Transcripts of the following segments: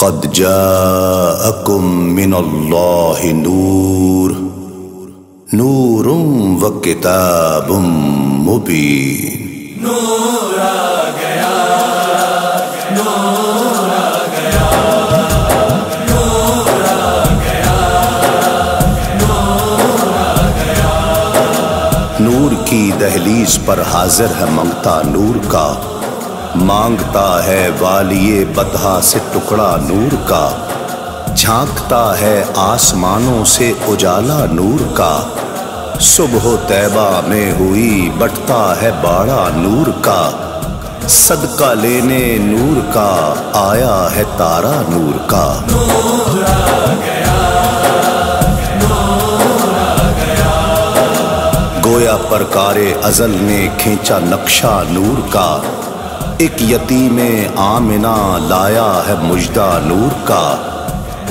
قد جاءكم من الله نور. نور وكتاب مبين نور آ گیا نور آ گیا نور آ گیا نور آ گیا نور کی دہلیز پر حاضر ہے منگتا نور کا. مانگتا ہے والیے بدہا سے ٹکڑا نور کا۔ جھانکتا ہے آسمانوں سے اجالا نور کا۔ صبح و طیبہ میں ہوئی بٹتا ہے باڑا نور کا۔ صدقہ لینے نور کا، آیا ہے تارا نور کا۔ نور آ گیا نور آ گیا گویا پرکار ازل نے کھینچا نقشہ نور کا۔ ایک یتیم آمنا لایا ہے مجدہ نور کا۔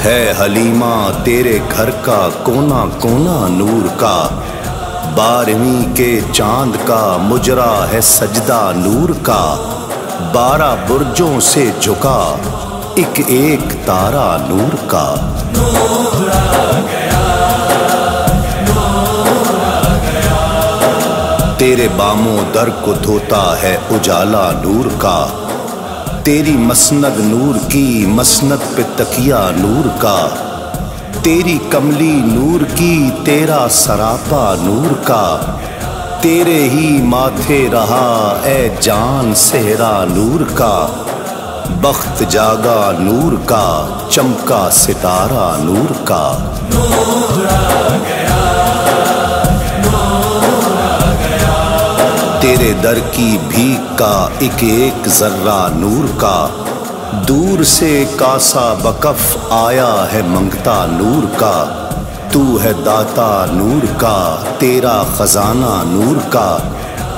ہے حلیمہ تیرے گھر کا کونا کونا نور کا۔ بارہویں کے چاند کا مجرا ہے سجدہ نور کا۔ بارہ برجوں سے جھکا ایک ایک تارا نور کا۔ تیرے باموں در کو دھوتا ہے اجالا نور کا۔ تیری مسند نور کی مسند پہ تکیا نور کا۔ تیری کملی نور کی تیرا سراپا نور کا۔ تیرے ہی ماتھے رہا اے جان سہرا نور کا۔ بخت جاگا نور کا، چمکا ستارہ نور کا۔ نور نور تیرے در کی بھیک کا ایک ایک ذرہ نور کا۔ دور سے کاسا بکف آیا ہے منگتا نور کا۔ تو ہے داتا نور کا، تیرا خزانہ نور کا۔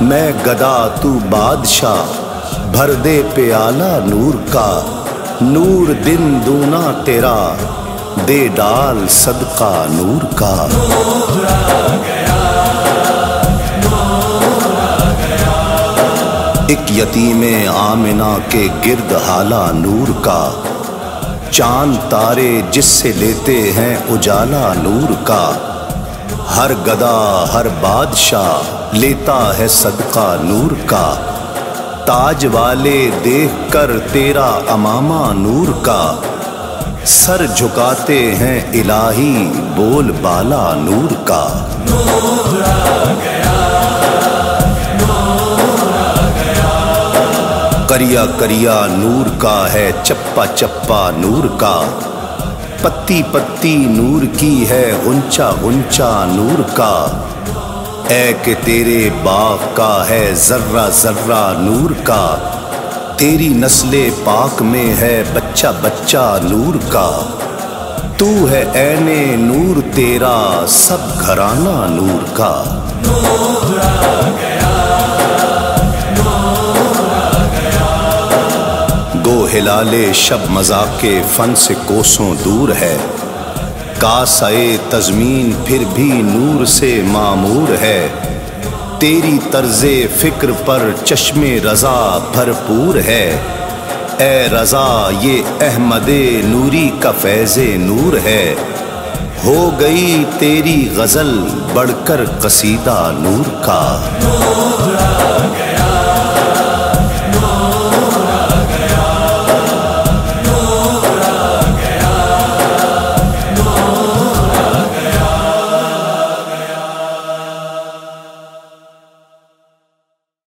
میں گدا تو بادشاہ، بھر دے پیالہ نور کا۔ نور دن دونا تیرا، دے ڈال صدقہ نور کا۔ ایک یتیم آمنا کے گرد حالہ نور کا۔ چاند تارے جس سے لیتے ہیں اجالا نور کا۔ ہر گدا، ہر بادشاہ لیتا ہے صدقہ نور کا۔ تاج والے دیکھ کر تیرا امامہ نور کا۔ سر جھکاتے ہیں الہی بول بالا نور کا۔ نور کریا کریا نور کا ہے، چپا چپا نور کا۔ پتی پتی نور کی ہے غنچا غنچا نور کا۔ اے کہ تیرے باغ کا ہے، ذرہ ذرہ نور کا۔ تیری نسل پاک میں ہے، بچہ بچہ نور کا۔ تو ہے عین نور تیرا، سب گھرانہ نور کا۔ گیا گو ہلالے شب مذاق فن سے کوسوں دور ہے۔ کاسائے تزمین پھر بھی نور سے معمور ہے۔ تیری طرز فکر پر چشم رضا بھرپور ہے۔ اے رضا، یہ احمد نوری کا فیض نور ہے۔ ہو گئی تیری غزل بڑھ کر قصیدہ نور کا۔